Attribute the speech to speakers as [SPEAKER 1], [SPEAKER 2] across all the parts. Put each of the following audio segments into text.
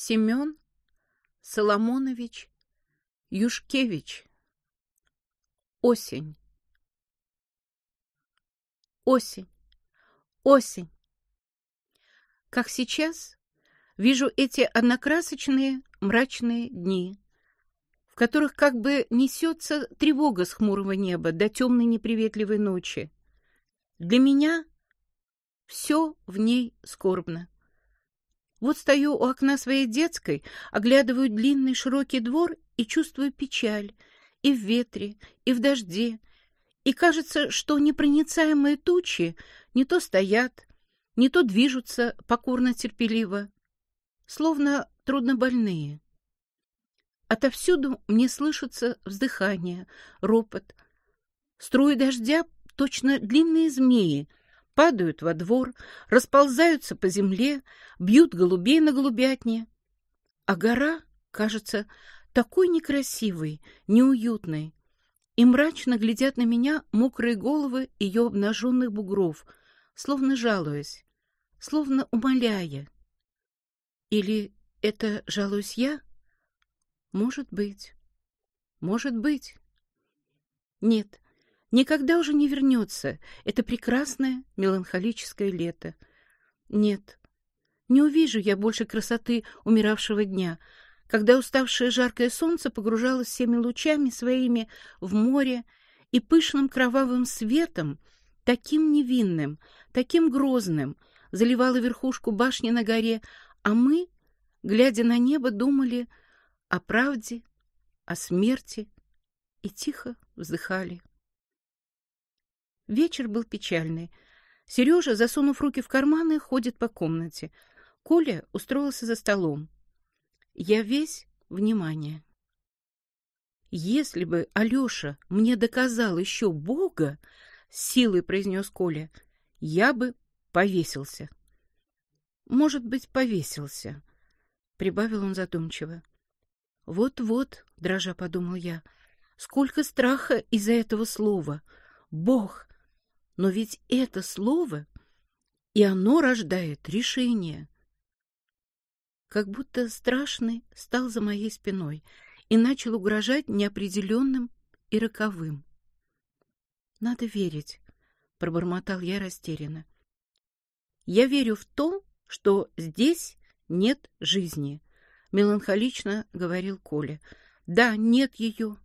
[SPEAKER 1] Семен Соломонович Юшкевич. Осень. Осень. Осень. Как сейчас вижу эти однокрасочные мрачные дни, в которых как бы несется тревога с хмурого неба до темной неприветливой ночи. Для меня все в ней скорбно. Вот стою у окна своей детской, оглядываю длинный широкий двор и чувствую печаль и в ветре, и в дожде, и кажется, что непроницаемые тучи не то стоят, не то движутся покорно-терпеливо, словно труднобольные. Отовсюду мне слышится вздыхание, ропот. Струи дождя, точно длинные змеи, падают во двор, расползаются по земле, бьют голубей на голубятне. А гора, кажется, такой некрасивой, неуютной, и мрачно глядят на меня мокрые головы ее обнаженных бугров, словно жалуясь, словно умоляя. Или это жалуюсь я? Может быть. Может быть. Нет, Никогда уже не вернется это прекрасное меланхолическое лето. Нет, не увижу я больше красоты умиравшего дня, когда уставшее жаркое солнце погружалось всеми лучами своими в море и пышным кровавым светом, таким невинным, таким грозным, заливало верхушку башни на горе, а мы, глядя на небо, думали о правде, о смерти и тихо вздыхали. Вечер был печальный. Сережа, засунув руки в карманы, ходит по комнате. Коля устроился за столом. Я весь внимание. «Если бы Алеша мне доказал еще Бога, — силой произнес Коля, — я бы повесился». «Может быть, повесился», — прибавил он задумчиво. «Вот-вот», — дрожа подумал я, — «сколько страха из-за этого слова! Бог! Но ведь это слово, и оно рождает решение. Как будто страшный стал за моей спиной и начал угрожать неопределенным и роковым. «Надо верить», — пробормотал я растерянно. «Я верю в то, что здесь нет жизни», — меланхолично говорил Коля. «Да, нет ее.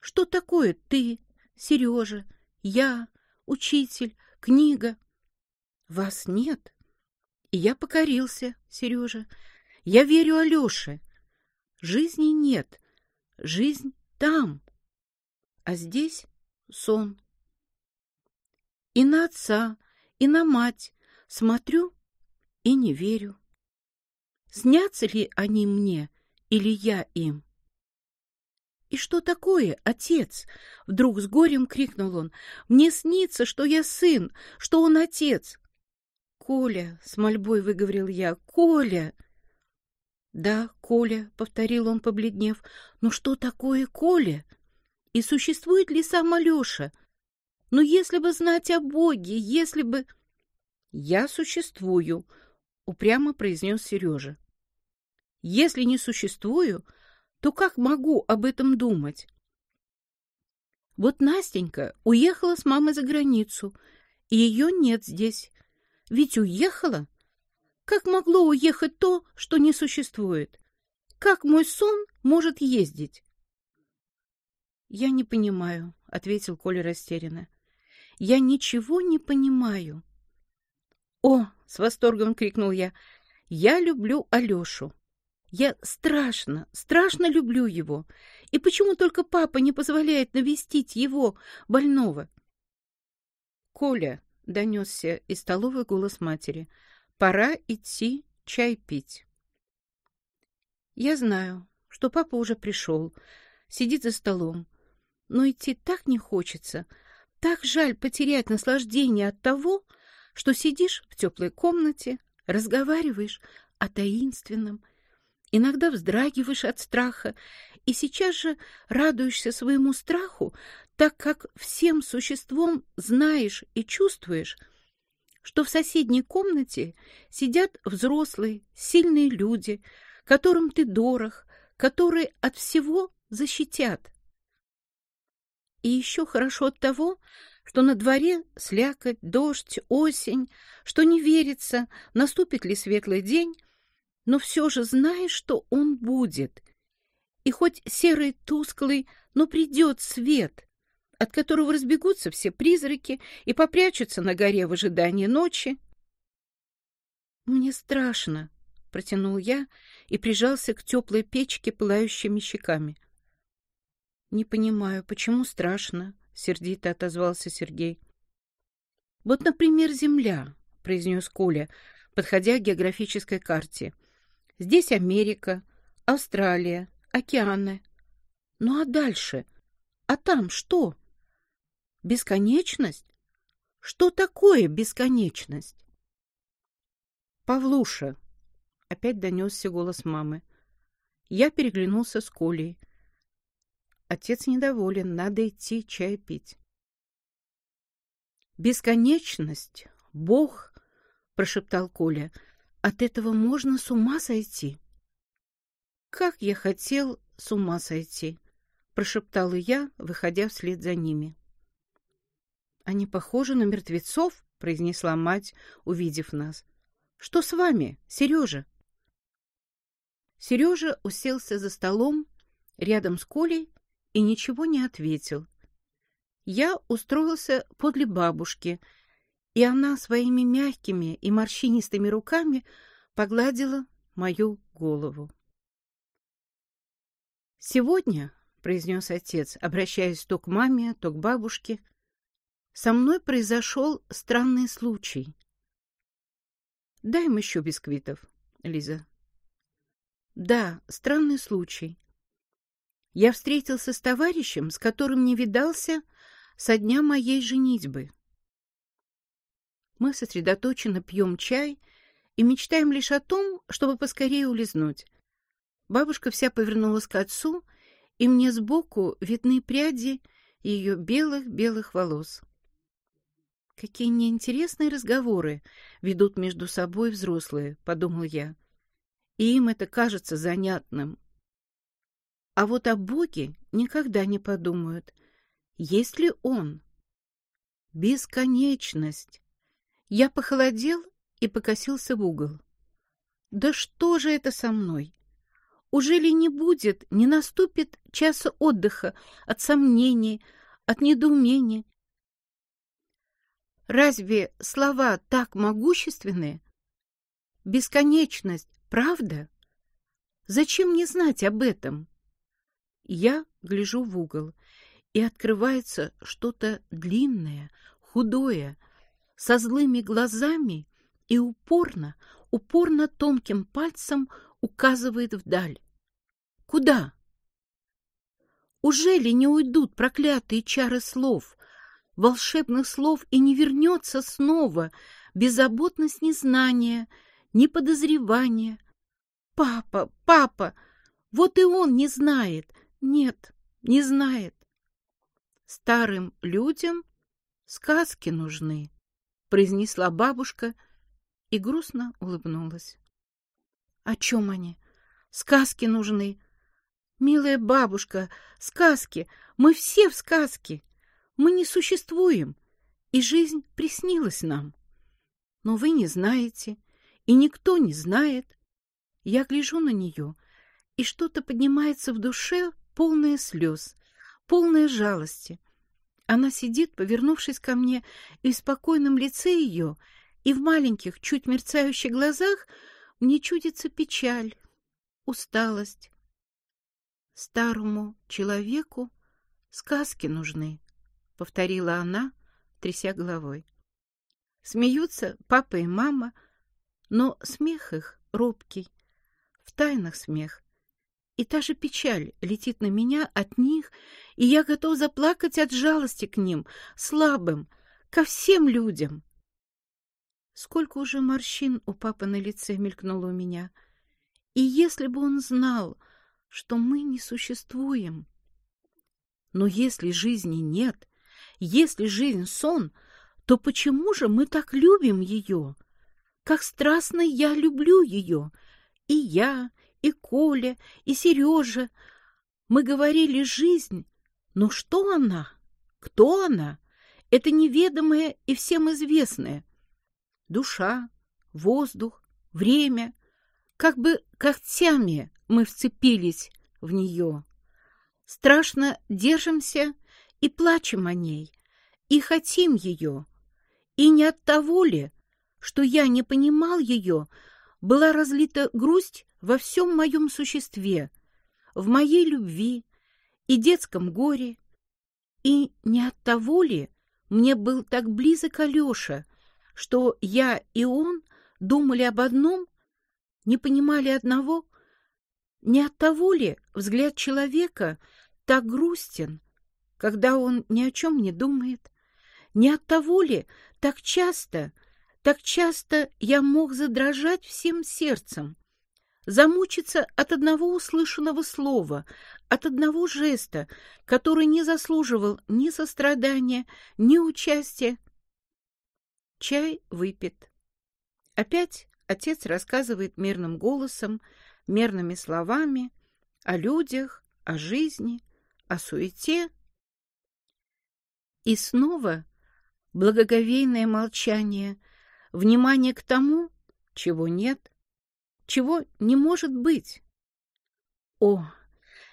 [SPEAKER 1] Что такое ты, Сережа, я, учитель, книга. Вас нет. И я покорился, Сережа. Я верю Алёше. Жизни нет. Жизнь там. А здесь сон. И на отца, и на мать смотрю и не верю. Снятся ли они мне или я им? «И что такое, отец?» — вдруг с горем крикнул он. «Мне снится, что я сын, что он отец». «Коля!» — с мольбой выговорил я. «Коля!» «Да, Коля», — повторил он, побледнев. «Но что такое Коля? И существует ли сам Алеша? Но если бы знать о Боге, если бы...» «Я существую», — упрямо произнес Сережа. «Если не существую, то как могу об этом думать? Вот Настенька уехала с мамой за границу, и ее нет здесь. Ведь уехала? Как могло уехать то, что не существует? Как мой сон может ездить? Я не понимаю, ответил Коля растерянно. Я ничего не понимаю. О, с восторгом крикнул я. Я люблю Алешу. Я страшно, страшно люблю его. И почему только папа не позволяет навестить его, больного? Коля, — донесся из столовой голос матери, — пора идти чай пить. Я знаю, что папа уже пришел, сидит за столом, но идти так не хочется, так жаль потерять наслаждение от того, что сидишь в теплой комнате, разговариваешь о таинственном, Иногда вздрагиваешь от страха и сейчас же радуешься своему страху, так как всем существом знаешь и чувствуешь, что в соседней комнате сидят взрослые, сильные люди, которым ты дорог, которые от всего защитят. И еще хорошо от того, что на дворе слякоть, дождь, осень, что не верится, наступит ли светлый день, но все же знаешь, что он будет. И хоть серый, тусклый, но придет свет, от которого разбегутся все призраки и попрячутся на горе в ожидании ночи. «Мне страшно», — протянул я и прижался к теплой печке пылающими щеками. «Не понимаю, почему страшно?» — сердито отозвался Сергей. «Вот, например, Земля», — произнес Коля, подходя к географической карте. «Здесь Америка, Австралия, океаны. Ну а дальше? А там что? Бесконечность? Что такое бесконечность?» «Павлуша!» — опять донесся голос мамы. Я переглянулся с Колей. Отец недоволен, надо идти чай пить. «Бесконечность, Бог!» — прошептал Коля. «От этого можно с ума сойти». «Как я хотел с ума сойти!» — прошептала я, выходя вслед за ними. «Они похожи на мертвецов?» — произнесла мать, увидев нас. «Что с вами, Сережа?» Сережа уселся за столом рядом с Колей и ничего не ответил. Я устроился подле бабушки, и она своими мягкими и морщинистыми руками погладила мою голову. «Сегодня», — произнес отец, обращаясь то к маме, то к бабушке, — «со мной произошел странный случай». «Дай им еще бисквитов, Лиза». «Да, странный случай. Я встретился с товарищем, с которым не видался со дня моей женитьбы. Мы сосредоточенно пьем чай и мечтаем лишь о том, чтобы поскорее улизнуть. Бабушка вся повернулась к отцу, и мне сбоку видны пряди ее белых-белых волос. Какие неинтересные разговоры ведут между собой взрослые, — подумал я. И им это кажется занятным. А вот о Боге никогда не подумают. Есть ли Он? Бесконечность. Я похолодел и покосился в угол. Да что же это со мной? Уже ли не будет, не наступит часа отдыха от сомнений, от недоумения? Разве слова так могущественны? Бесконечность, правда? Зачем мне знать об этом? Я гляжу в угол, и открывается что-то длинное, худое, со злыми глазами и упорно, упорно тонким пальцем указывает вдаль. Куда? Уже ли не уйдут проклятые чары слов, волшебных слов, и не вернется снова беззаботность незнания, неподозревания? Папа, папа, вот и он не знает, нет, не знает. Старым людям сказки нужны, произнесла бабушка и грустно улыбнулась. О чем они? Сказки нужны. Милая бабушка, сказки. Мы все в сказке. Мы не существуем, и жизнь приснилась нам. Но вы не знаете, и никто не знает. Я гляжу на нее, и что-то поднимается в душе полная слез, полная жалости. Она сидит, повернувшись ко мне, и в спокойном лице ее, и в маленьких, чуть мерцающих глазах мне чудится печаль, усталость. Старому человеку сказки нужны, — повторила она, тряся головой. Смеются папа и мама, но смех их робкий, в тайнах смех, и та же печаль летит на меня от них, и я готов заплакать от жалости к ним, слабым, ко всем людям. Сколько уже морщин у папы на лице мелькнуло у меня. И если бы он знал, что мы не существуем. Но если жизни нет, если жизнь — сон, то почему же мы так любим ее? Как страстно я люблю ее, и я, и Коля, и Сережа. Мы говорили «жизнь», но что она? Кто она? Это неведомое и всем известное. Душа, воздух, время. Как бы когтями мы вцепились в нее. Страшно держимся и плачем о ней, и хотим ее. И не от того ли, что я не понимал ее, была разлита грусть во всем моем существе, в моей любви и детском горе, и не от того ли мне был так близок Алеша, что я и он думали об одном, не понимали одного, не от того ли взгляд человека так грустен, когда он ни о чем не думает, не от того ли так часто, так часто я мог задрожать всем сердцем, замучиться от одного услышанного слова, от одного жеста, который не заслуживал ни сострадания, ни участия. Чай выпит. Опять отец рассказывает мирным голосом, мерными словами о людях, о жизни, о суете. И снова благоговейное молчание, внимание к тому, чего нет, чего не может быть. О,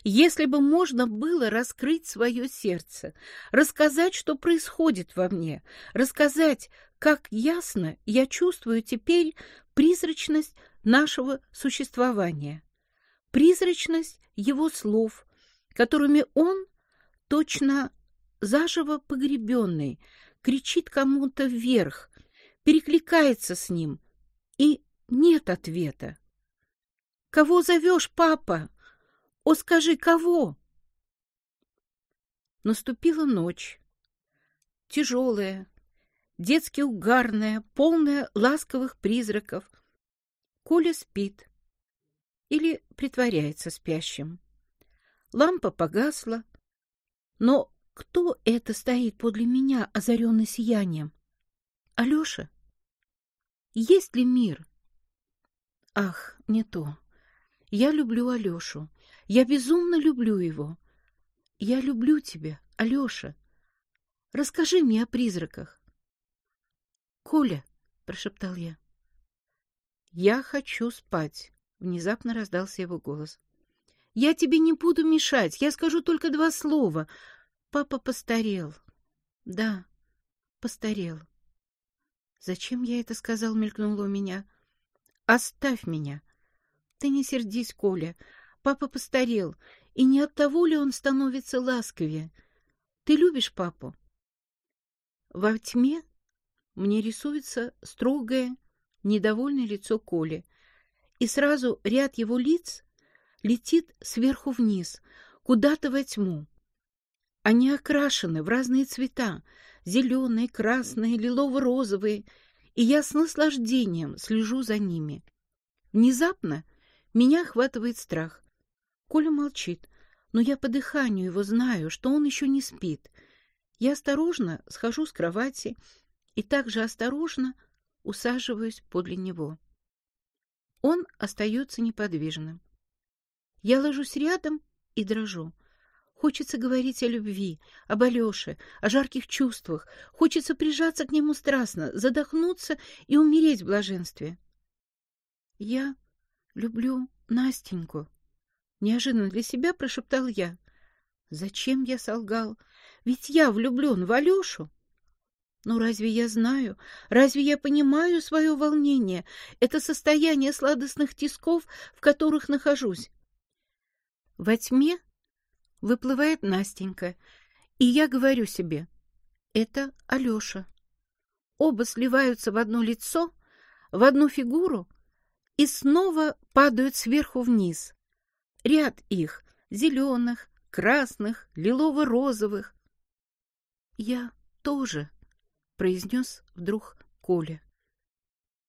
[SPEAKER 1] если бы можно было раскрыть свое сердце, рассказать, что происходит во мне, рассказать, как ясно я чувствую теперь призрачность нашего существования, призрачность его слов, которыми он, точно заживо погребенный, кричит кому-то вверх, перекликается с ним, и нет ответа. «Кого зовешь, папа? О, скажи, кого?» Наступила ночь. Тяжелая, детски угарная, полная ласковых призраков. Коля спит или притворяется спящим. Лампа погасла, но кто это стоит подле меня, озаренный сиянием? Алеша? Есть ли мир? Ах, не то. Я люблю Алешу. Я безумно люблю его. Я люблю тебя, Алеша. Расскажи мне о призраках. Коля, прошептал я. Я хочу спать. Внезапно раздался его голос. Я тебе не буду мешать. Я скажу только два слова. Папа постарел. Да, постарел. Зачем я это сказал, мелькнуло у меня. Оставь меня. Ты не сердись, Коля. Папа постарел, и не от того ли он становится ласковее. Ты любишь папу? Во тьме мне рисуется строгое, недовольное лицо Коли, и сразу ряд его лиц летит сверху вниз, куда-то во тьму. Они окрашены в разные цвета — зеленые, красные, лилово-розовые, и я с наслаждением слежу за ними. Внезапно меня охватывает страх. Коля молчит, но я по дыханию его знаю, что он еще не спит. Я осторожно схожу с кровати и также осторожно усаживаюсь подле него. Он остается неподвижным. Я ложусь рядом и дрожу. Хочется говорить о любви, об Алёше, о жарких чувствах. Хочется прижаться к нему страстно, задохнуться и умереть в блаженстве. Я люблю Настеньку. Неожиданно для себя прошептал я. Зачем я солгал? Ведь я влюблен в Алёшу. Ну разве я знаю, разве я понимаю свое волнение, это состояние сладостных тисков, в которых нахожусь? Во тьме Выплывает Настенька, и я говорю себе, это Алеша. Оба сливаются в одно лицо, в одну фигуру и снова падают сверху вниз. Ряд их, зеленых, красных, лилово-розовых. «Я тоже», — произнес вдруг Коля.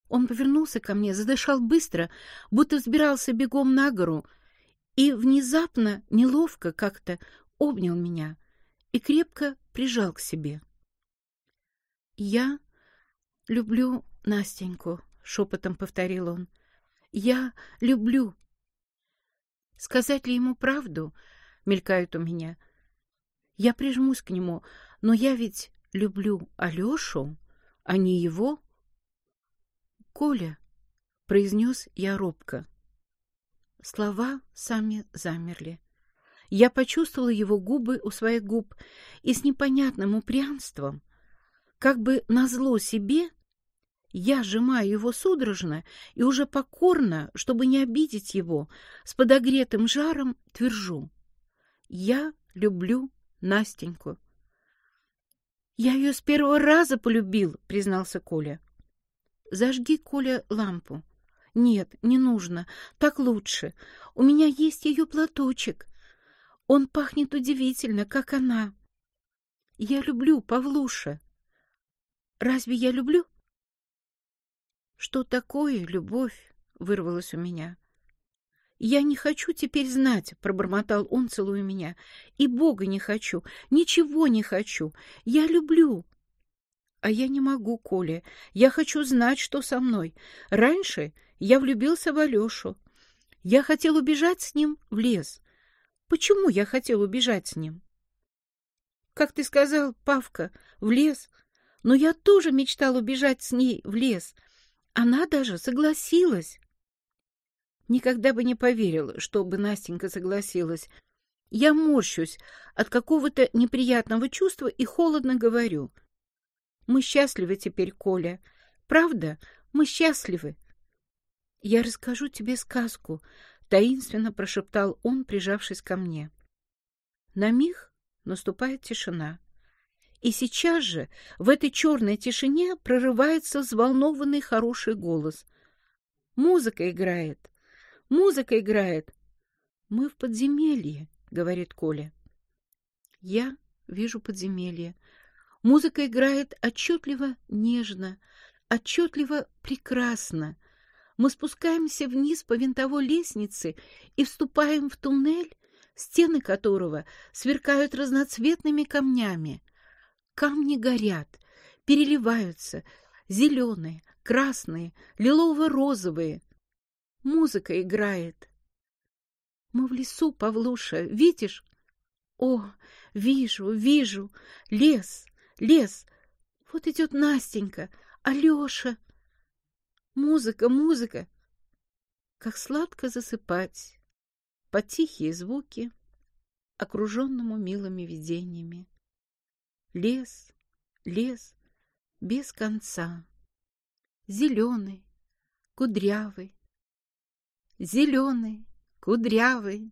[SPEAKER 1] Он повернулся ко мне, задышал быстро, будто взбирался бегом на гору — и внезапно, неловко как-то обнял меня и крепко прижал к себе. «Я люблю Настеньку», — шепотом повторил он. «Я люблю». Сказать ли ему правду? Мелькает у меня. Я прижмусь к нему, но я ведь люблю Алешу, а не его. Коля, произнес я робко. Слова сами замерли. Я почувствовала его губы у своих губ и с непонятным упрямством, как бы назло себе, я сжимаю его судорожно и уже покорно, чтобы не обидеть его, с подогретым жаром твержу. Я люблю Настеньку. «Я ее с первого раза полюбил», — признался Коля. «Зажги, Коля, лампу». «Нет, не нужно. Так лучше. У меня есть ее платочек. Он пахнет удивительно, как она. Я люблю Павлуша. Разве я люблю?» «Что такое любовь?» — вырвалось у меня. «Я не хочу теперь знать», — пробормотал он, целуя меня. «И Бога не хочу, ничего не хочу. Я люблю». «А я не могу, Коля. Я хочу знать, что со мной. Раньше я влюбился в Алешу. Я хотел убежать с ним в лес. Почему я хотел убежать с ним?» «Как ты сказал, Павка, в лес. Но я тоже мечтал убежать с ней в лес». Она даже согласилась. Никогда бы не поверил, чтобы Настенька согласилась. Я морщусь от какого-то неприятного чувства и холодно говорю. Мы счастливы теперь, Коля. Правда, мы счастливы. Я расскажу тебе сказку, таинственно прошептал он, прижавшись ко мне. На миг наступает тишина. И сейчас же в этой черной тишине прорывается взволнованный хороший голос. «Музыка играет! Музыка играет!» «Мы в подземелье», — говорит Коля. Я вижу подземелье. Музыка играет отчетливо нежно, отчетливо прекрасно. Мы спускаемся вниз по винтовой лестнице и вступаем в туннель, стены которого сверкают разноцветными камнями. Камни горят, переливаются, зеленые, красные, лилово-розовые. Музыка играет. Мы в лесу, Павлуша, видишь? О, вижу, вижу. Лес, лес. Вот идет Настенька, Алеша. Музыка, музыка. Как сладко засыпать под тихие звуки, окруженному милыми видениями. Лес, лес без конца, зеленый, кудрявый, зеленый, кудрявый.